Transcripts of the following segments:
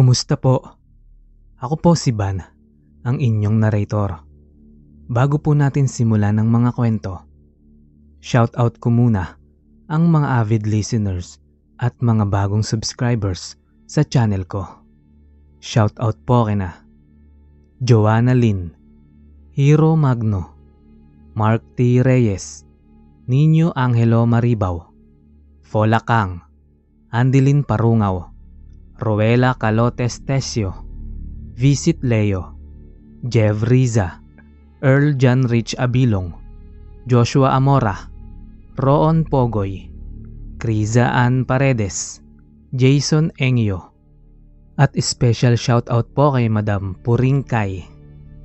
Kumusta po? Ako po si Ban, ang inyong narrator. Bago po natin simulan ng mga kwento, shout out ko muna ang mga avid listeners at mga bagong subscribers sa channel ko. Shout out po kina Joanna Lin, Hero Magno, Mark T. Reyes, Nino Angelo Maribaw, Fola Kang, Andilin Parungaw, Roela Calotes Tesio, Visit Leo, Jev Riza, Earl John Rich Abilong, Joshua Amora, Roon Pogoy, Criza Ann Paredes, Jason Engyo, at special shoutout po kay Madam Puringkay.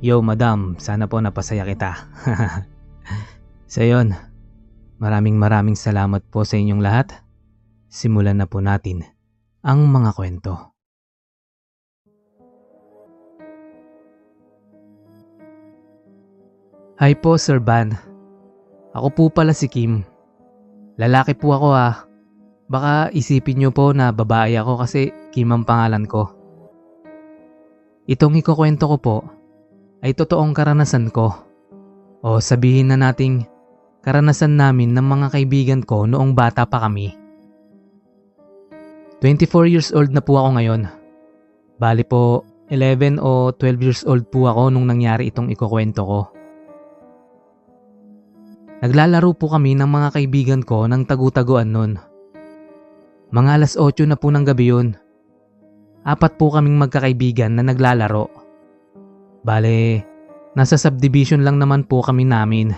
Yo Madam, sana po napasaya kita. so yun, maraming maraming salamat po sa inyong lahat. Simulan na po natin ang mga kwento. Hi po Sir Ban. Ako po pala si Kim. Lalaki po ako ah. Baka isipin nyo po na babae ako kasi Kim ang pangalan ko. Itong ikukwento ko po ay totoong karanasan ko. O sabihin na nating karanasan namin ng mga kaibigan ko noong bata pa kami. 24 years old na po ako ngayon. Bali po, 11 o 12 years old po ako nung nangyari itong ikukwento ko. Naglalaro po kami ng mga kaibigan ko ng tagutaguan nun. Mga alas 8 na po ng gabi yun. Apat po kaming magkakaibigan na naglalaro. Bale, nasa subdivision lang naman po kami namin.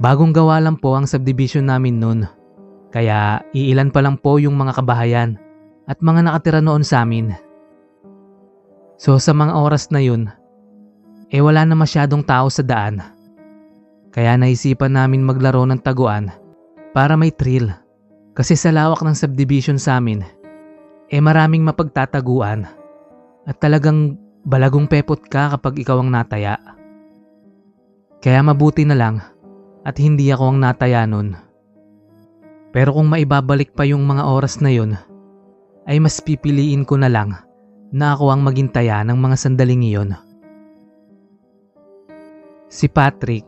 Bagong gawa lang po ang subdivision namin nun. Kaya iilan pa lang po yung mga kabahayan at mga nakatira noon sa amin. So sa mga oras na yun, eh wala na masyadong tao sa daan. Kaya naisipan namin maglaro ng taguan para may thrill. Kasi sa lawak ng subdivision sa amin, eh maraming mapagtataguan at talagang balagong pepot ka kapag ikaw ang nataya. Kaya mabuti na lang at hindi ako ang nataya nun. Pero kung maibabalik pa yung mga oras na yun, ay mas pipiliin ko na lang na ako ang magintaya ng mga sandaling iyon. Si Patrick,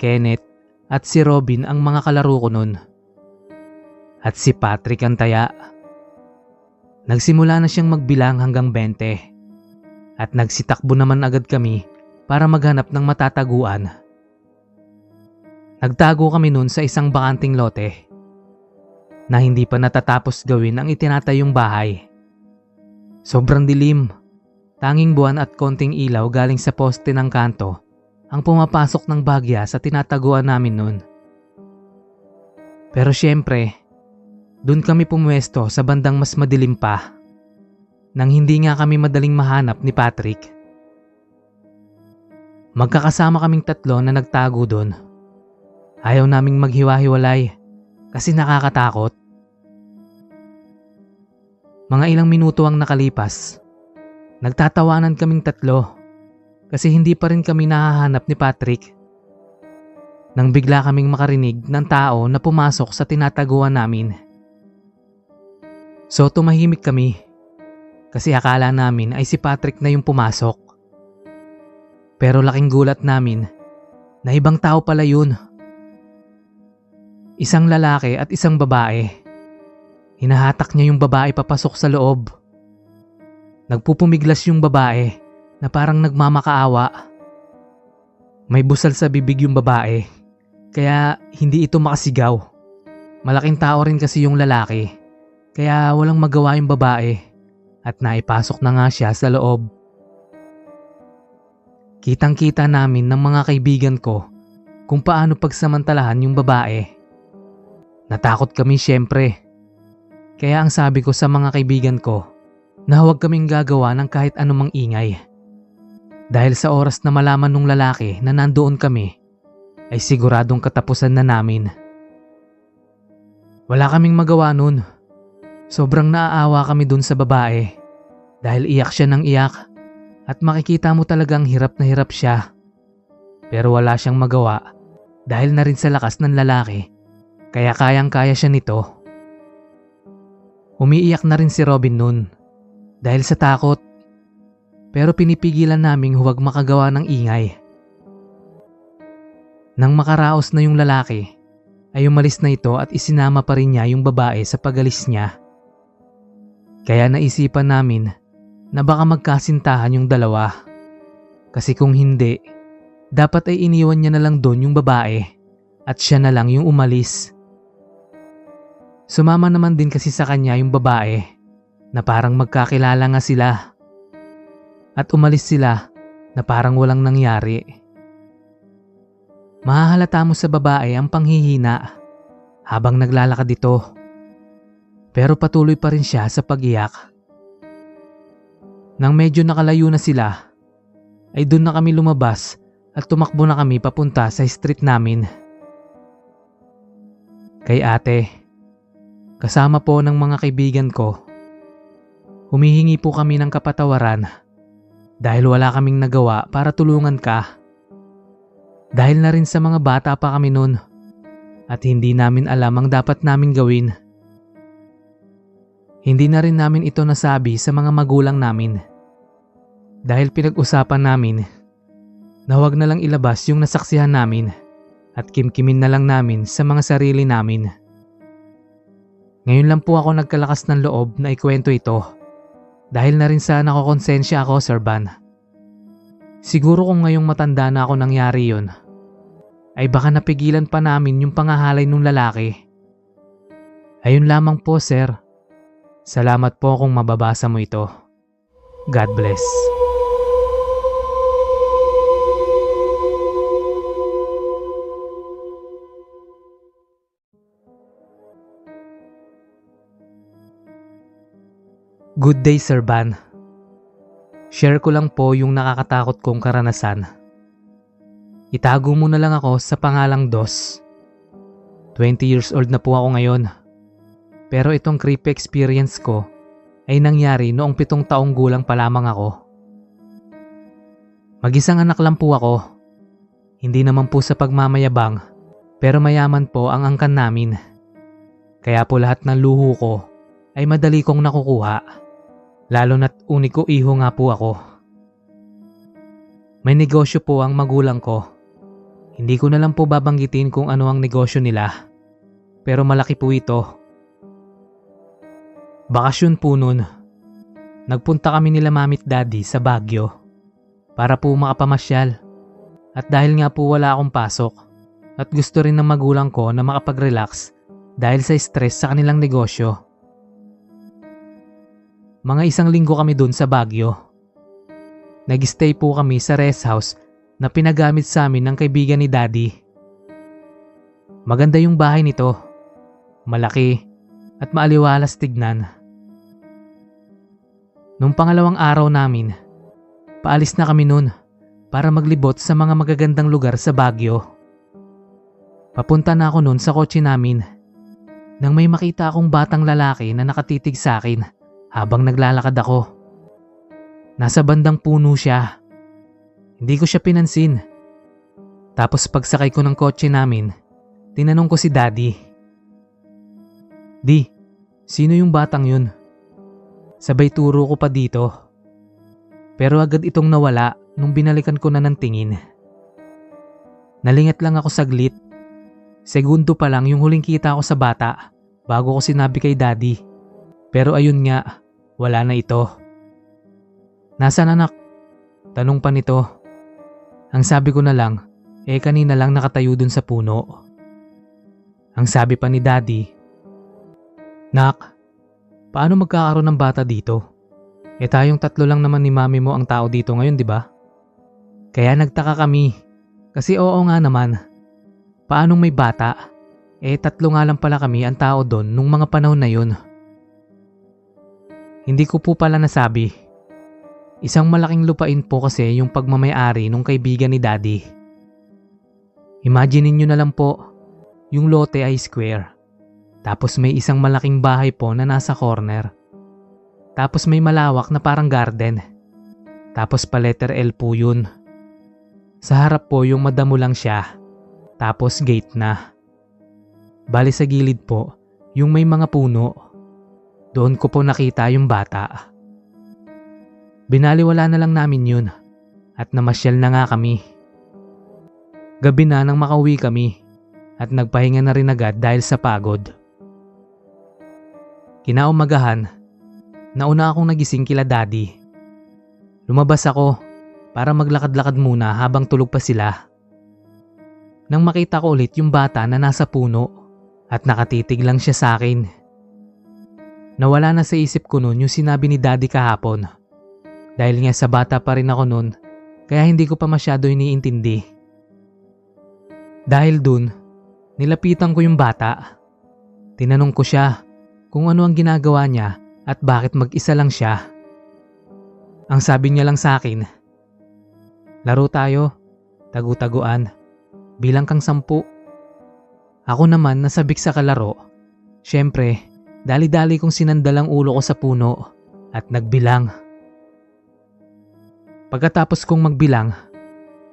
Kenneth, at si Robin ang mga kalaro ko nun. At si Patrick ang taya. Nagsimula na siyang magbilang hanggang 20 at nagsitakbo naman agad kami para maghanap ng matataguan. Nagtago kami nun sa isang bakanting lote na hindi pa natatapos gawin ang itinatayong bahay. Sobrang dilim. Tanging buwan at konting ilaw galing sa poste ng kanto ang pumapasok ng bagya sa tinataguan namin noon. Pero syempre, dun kami pumwesto sa bandang mas madilim pa nang hindi nga kami madaling mahanap ni Patrick. Magkakasama kaming tatlo na nagtago doon. Ayaw naming maghiwa-hiwalay kasi nakakatakot. Mga ilang minuto ang nakalipas. Nagtatawanan kaming tatlo kasi hindi pa rin kami nahahanap ni Patrick. Nang bigla kaming makarinig ng tao na pumasok sa tinataguan namin. So tumahimik kami kasi akala namin ay si Patrick na yung pumasok. Pero laking gulat namin na ibang tao pala yun. Isang lalaki at isang babae. Hinahatak niya yung babae papasok sa loob. Nagpupumiglas yung babae na parang nagmamakaawa. May busal sa bibig yung babae, kaya hindi ito makasigaw. Malaking tao rin kasi yung lalaki, kaya walang magawa yung babae at naipasok na nga siya sa loob. Kitang kita namin ng mga kaibigan ko kung paano pagsamantalahan yung babae. Natakot kami syempre kaya ang sabi ko sa mga kaibigan ko na huwag kaming gagawa ng kahit anumang ingay. Dahil sa oras na malaman ng lalaki na nandoon kami, ay siguradong katapusan na namin. Wala kaming magawa nun. Sobrang naaawa kami dun sa babae dahil iyak siya ng iyak at makikita mo talagang hirap na hirap siya. Pero wala siyang magawa dahil na rin sa lakas ng lalaki kaya kayang kaya siya nito. Umiiyak na rin si Robin noon dahil sa takot. Pero pinipigilan naming huwag makagawa ng ingay. Nang makaraos na yung lalaki, ay umalis na ito at isinama pa rin niya yung babae sa pagalis niya. Kaya naisipan namin na baka magkasintahan yung dalawa. Kasi kung hindi, dapat ay iniwan niya na lang doon yung babae at siya na lang yung umalis. Sumama naman din kasi sa kanya yung babae na parang magkakilala nga sila. At umalis sila na parang walang nangyari. Mahahalata mo sa babae ang panghihina habang naglalakad ito. Pero patuloy pa rin siya sa pagiyak. Nang medyo nakalayo na sila, ay doon na kami lumabas at tumakbo na kami papunta sa street namin. Kay ate, kasama po ng mga kaibigan ko, humihingi po kami ng kapatawaran dahil wala kaming nagawa para tulungan ka. Dahil na rin sa mga bata pa kami noon at hindi namin alam ang dapat naming gawin. Hindi na rin namin ito nasabi sa mga magulang namin. Dahil pinag-usapan namin na huwag na lang ilabas yung nasaksihan namin at kimkimin na lang namin sa mga sarili namin. Ngayon lang po ako nagkalakas ng loob na ikwento ito dahil na rin sa nakokonsensya ako, Sir Van. Siguro kung ngayong matanda na ako nangyari yun, ay baka napigilan pa namin yung pangahalay ng lalaki. Ayun lamang po, sir. Salamat po kung mababasa mo ito. God bless. Good day, Sir Van. Share ko lang po yung nakakatakot kong karanasan. Itago mo na lang ako sa pangalang Dos. 20 years old na po ako ngayon. Pero itong creepy experience ko ay nangyari noong pitong taong gulang pa lamang ako. Mag-isang anak lang po ako. Hindi naman po sa pagmamayabang pero mayaman po ang angkan namin. Kaya po lahat ng luho ko ay madali kong nakukuha. Lalo na't uniko iho nga po ako. May negosyo po ang magulang ko. Hindi ko na lang po babanggitin kung ano ang negosyo nila. Pero malaki po ito. Bakasyon po noon. Nagpunta kami nila mamit daddy sa Baguio para po makapamasyal. At dahil nga po wala akong pasok at gusto rin ng magulang ko na makapag-relax dahil sa stress sa kanilang negosyo mga isang linggo kami dun sa Baguio. Nag-stay po kami sa rest house na pinagamit sa amin ng kaibigan ni Daddy. Maganda yung bahay nito. Malaki at maaliwalas tignan. Nung pangalawang araw namin, paalis na kami nun para maglibot sa mga magagandang lugar sa Baguio. Papunta na ako nun sa kotse namin nang may makita akong batang lalaki na nakatitig sa akin habang naglalakad ako. Nasa bandang puno siya. Hindi ko siya pinansin. Tapos pagsakay ko ng kotse namin, tinanong ko si daddy. Di, sino yung batang yun? Sabay turo ko pa dito. Pero agad itong nawala nung binalikan ko na ng tingin. Nalingat lang ako saglit. Segundo pa lang yung huling kita ko sa bata bago ko sinabi kay daddy. Pero ayun nga, wala na ito. Nasaan anak? Tanong pa nito. Ang sabi ko na lang, eh kanina lang nakatayo dun sa puno. Ang sabi pa ni daddy, Nak, paano magkakaroon ng bata dito? Eh tayong tatlo lang naman ni mami mo ang tao dito ngayon, di ba? Kaya nagtaka kami. Kasi oo nga naman. Paanong may bata? Eh tatlo nga lang pala kami ang tao doon nung mga panahon na yun. Hindi ko po pala nasabi. Isang malaking lupain po kasi yung pagmamayari nung kaibigan ni daddy. Imagine niyo na lang po, yung lote ay square. Tapos may isang malaking bahay po na nasa corner. Tapos may malawak na parang garden. Tapos pa letter L po yun. Sa harap po yung madamo lang siya. Tapos gate na. Bali sa gilid po, yung may mga puno. Doon ko po nakita yung bata. Binaliwala na lang namin yun at namasyal na nga kami. Gabi na nang makauwi kami at nagpahinga na rin agad dahil sa pagod. Kinaumagahan, nauna akong nagising kila daddy. Lumabas ako para maglakad-lakad muna habang tulog pa sila. Nang makita ko ulit yung bata na nasa puno at nakatitig lang siya sa akin. Nawala na sa isip ko noon yung sinabi ni daddy kahapon. Dahil nga sa bata pa rin ako noon, kaya hindi ko pa masyado iniintindi. Dahil dun, nilapitan ko yung bata. Tinanong ko siya kung ano ang ginagawa niya at bakit mag-isa lang siya. Ang sabi niya lang sa akin, Laro tayo, tagu-taguan, bilang kang sampu. Ako naman nasabik sa kalaro. Siyempre, dali-dali kong sinandal ang ulo ko sa puno at nagbilang. Pagkatapos kong magbilang,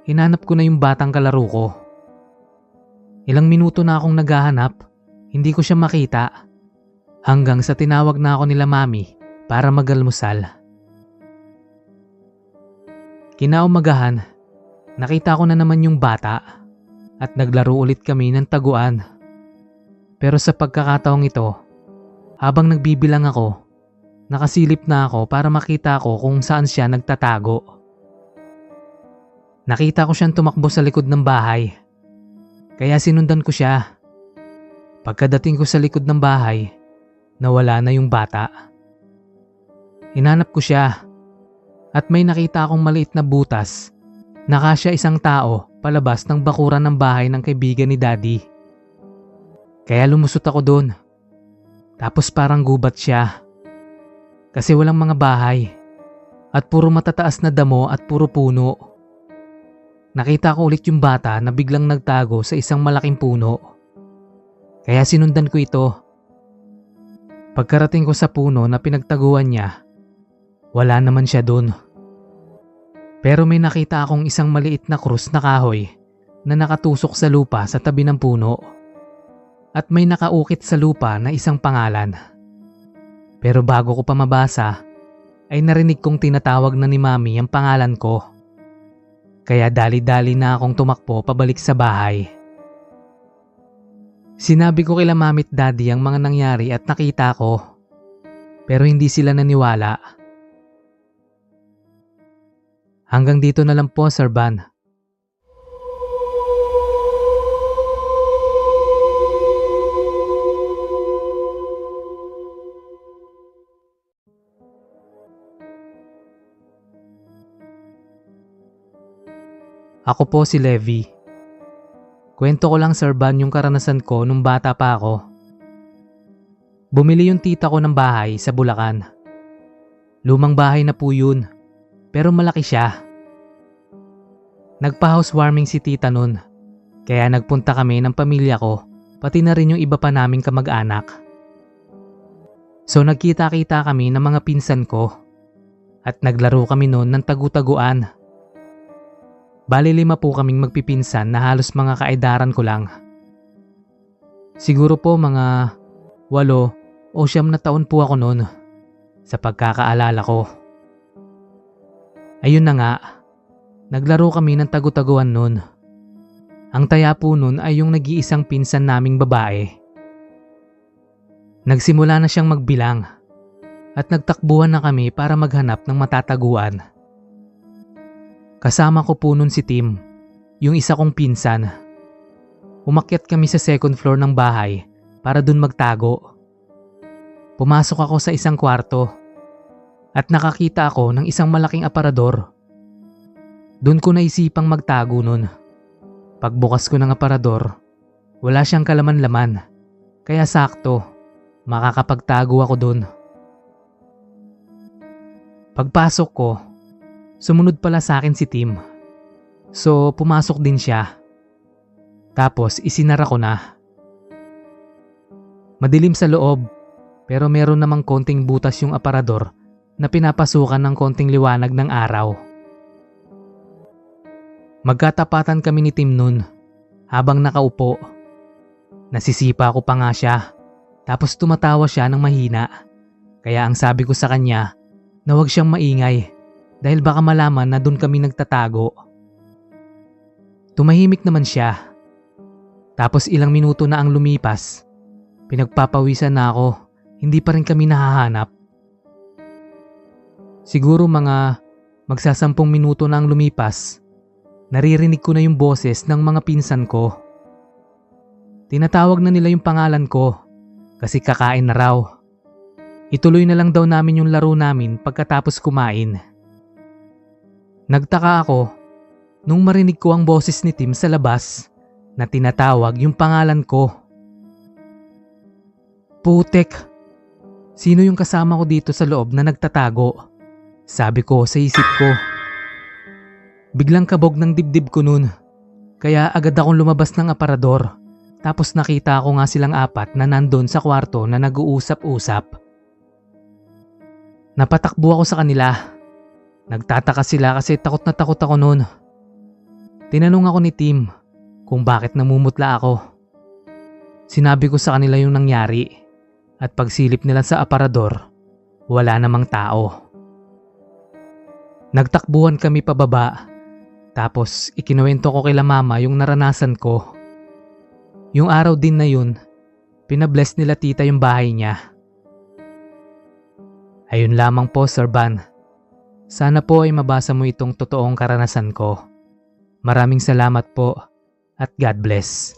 hinanap ko na yung batang kalaro ko. Ilang minuto na akong naghahanap, hindi ko siya makita. Hanggang sa tinawag na ako nila mami para magalmusal. Kinaumagahan, nakita ko na naman yung bata at naglaro ulit kami ng taguan. Pero sa pagkakataong ito, habang nagbibilang ako, nakasilip na ako para makita ko kung saan siya nagtatago. Nakita ko siyang tumakbo sa likod ng bahay. Kaya sinundan ko siya. Pagkadating ko sa likod ng bahay, nawala na yung bata. Hinanap ko siya at may nakita akong maliit na butas na kasya isang tao palabas ng bakuran ng bahay ng kaibigan ni daddy. Kaya lumusot ako doon. Tapos parang gubat siya. Kasi walang mga bahay at puro matataas na damo at puro puno. Nakita ko ulit yung bata na biglang nagtago sa isang malaking puno. Kaya sinundan ko ito. Pagkarating ko sa puno na pinagtaguan niya, wala naman siya doon. Pero may nakita akong isang maliit na krus na kahoy na nakatusok sa lupa sa tabi ng puno. At may nakaukit sa lupa na isang pangalan. Pero bago ko pa mabasa, ay narinig kong tinatawag na ni Mami ang pangalan ko. Kaya dali-dali na akong tumakbo pabalik sa bahay. Sinabi ko kila mamit daddy ang mga nangyari at nakita ko. Pero hindi sila naniwala. Hanggang dito na lang po, Sir Van. Ako po si Levi. Kwento ko lang Sir Van yung karanasan ko nung bata pa ako. Bumili yung tita ko ng bahay sa Bulacan. Lumang bahay na po yun, pero malaki siya. Nagpa-housewarming si tita nun, kaya nagpunta kami ng pamilya ko, pati na rin yung iba pa naming kamag-anak. So nagkita-kita kami ng mga pinsan ko at naglaro kami noon ng tagu-taguan Bali lima po kaming magpipinsan na halos mga kaedaran ko lang. Siguro po mga walo o siyam na taon po ako noon sa pagkakaalala ko. Ayun na nga, naglaro kami ng tagu-taguan noon. Ang taya po noon ay yung nag-iisang pinsan naming babae. Nagsimula na siyang magbilang at nagtakbuhan na kami para maghanap ng matataguan. Kasama ko po nun si Tim, yung isa kong pinsan. Umakyat kami sa second floor ng bahay para dun magtago. Pumasok ako sa isang kwarto at nakakita ako ng isang malaking aparador. Doon ko naisipang magtago nun. Pagbukas ko ng aparador, wala siyang kalaman-laman. Kaya sakto, makakapagtago ako doon. Pagpasok ko, Sumunod pala sa akin si Tim. So pumasok din siya. Tapos isinara ko na. Madilim sa loob pero meron namang konting butas yung aparador na pinapasukan ng konting liwanag ng araw. Magkatapatan kami ni Tim nun habang nakaupo. Nasisipa ko pa nga siya tapos tumatawa siya ng mahina kaya ang sabi ko sa kanya na huwag siyang maingay dahil baka malaman na doon kami nagtatago. Tumahimik naman siya. Tapos ilang minuto na ang lumipas. Pinagpapawisan na ako, hindi pa rin kami nahahanap. Siguro mga magsasampung minuto na ang lumipas, naririnig ko na yung boses ng mga pinsan ko. Tinatawag na nila yung pangalan ko kasi kakain na raw. Ituloy na lang daw namin yung laro namin pagkatapos kumain. Nagtaka ako nung marinig ko ang boses ni Tim sa labas na tinatawag yung pangalan ko. Putek, sino yung kasama ko dito sa loob na nagtatago? Sabi ko sa isip ko. Biglang kabog ng dibdib ko nun, kaya agad akong lumabas ng aparador. Tapos nakita ko nga silang apat na nandun sa kwarto na nag-uusap-usap. Napatakbo ako sa kanila. Nagtataka sila kasi takot na takot ako noon. Tinanong ako ni Tim kung bakit namumutla ako. Sinabi ko sa kanila yung nangyari at pagsilip nila sa aparador, wala namang tao. Nagtakbuhan kami pababa tapos ikinuwento ko kay mama yung naranasan ko. Yung araw din na yun, pinabless nila tita yung bahay niya. Ayun lamang po Sir Van. Sana po ay mabasa mo itong totoong karanasan ko. Maraming salamat po at God bless.